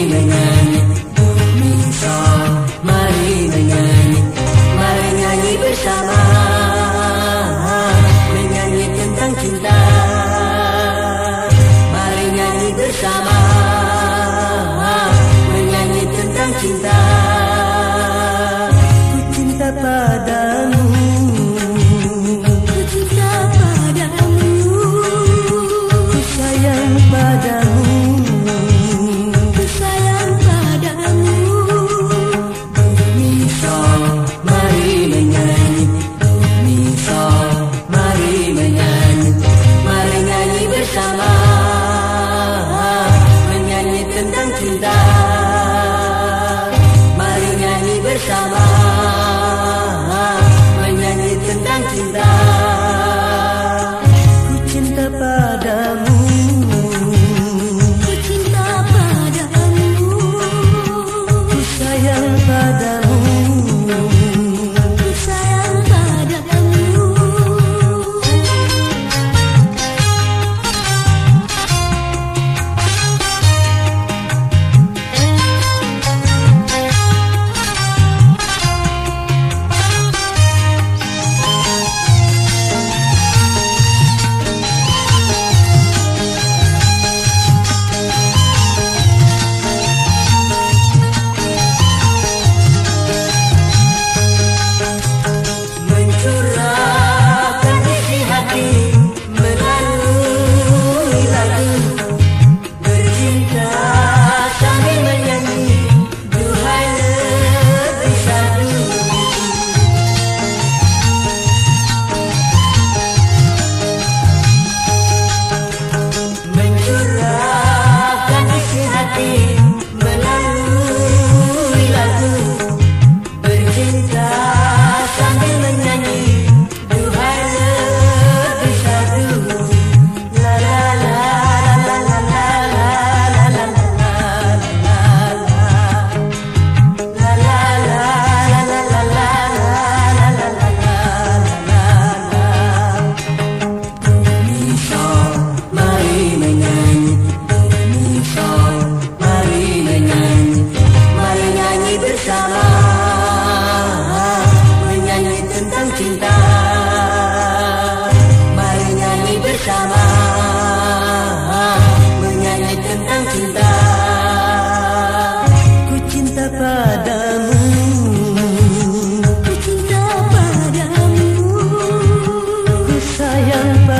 feeling